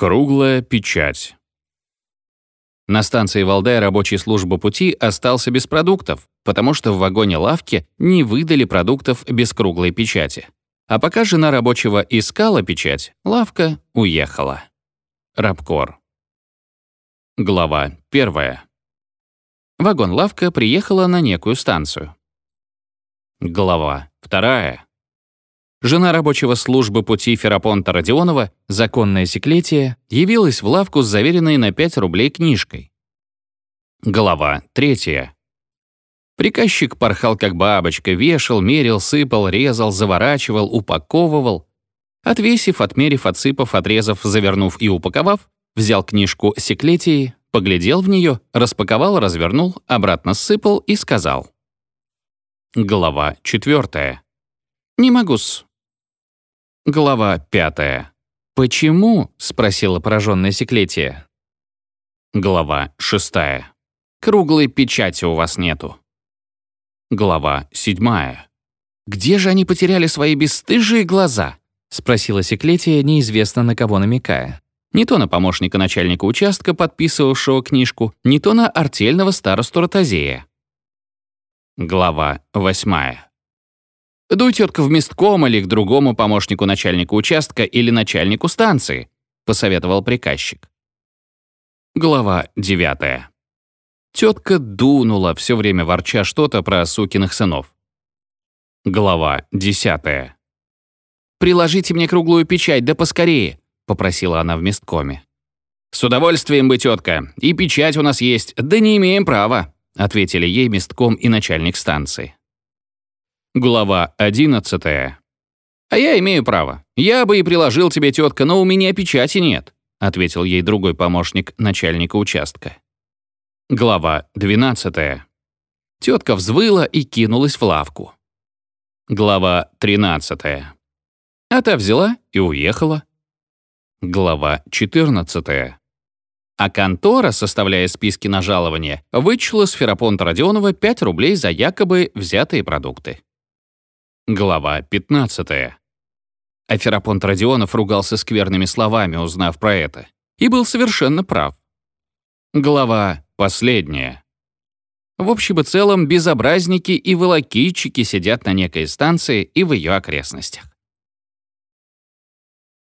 Круглая печать. На станции Валдай рабочей службы пути остался без продуктов, потому что в вагоне лавки не выдали продуктов без круглой печати. А пока жена рабочего искала печать, лавка уехала. Рабкор. Глава первая. Вагон-лавка приехала на некую станцию. Глава вторая. Жена рабочего службы пути Ферапонта Родионова, законная секлетия, явилась в лавку с заверенной на 5 рублей книжкой. Глава третья. Приказчик порхал как бабочка, вешал, мерил, сыпал, резал, заворачивал, упаковывал. Отвесив, отмерив, отсыпав, отрезав, завернув и упаковав, взял книжку секлетии, поглядел в нее, распаковал, развернул, обратно сыпал и сказал. Глава четвертая. «Не могу-с». Глава 5. «Почему?» — спросила поражённая Секлетия. Глава 6. «Круглой печати у вас нету». Глава 7. «Где же они потеряли свои бесстыжие глаза?» — спросила Секлетия, неизвестно на кого намекая. Не то на помощника начальника участка, подписывавшего книжку, не то на артельного старосту Ротозея. Глава восьмая. Да утетка вместком или к другому помощнику начальника участка или начальнику станции», — посоветовал приказчик. Глава 9. Тетка дунула, все время ворча что-то про сукиных сынов. Глава 10. «Приложите мне круглую печать, да поскорее», — попросила она в месткоме. «С удовольствием бы, тетка. И печать у нас есть, да не имеем права», — ответили ей местком и начальник станции. Глава 11. «А я имею право. Я бы и приложил тебе, тетка, но у меня печати нет», ответил ей другой помощник начальника участка. Глава 12. Тетка взвыла и кинулась в лавку. Глава 13. А та взяла и уехала. Глава 14. А контора, составляя списки на жалование, вычла с Ферапонта Родионова 5 рублей за якобы взятые продукты. Глава 15. Аферапонт Родионов ругался скверными словами, узнав про это, и был совершенно прав. Глава последняя. В общем и целом, безобразники и волокитчики сидят на некой станции и в ее окрестностях.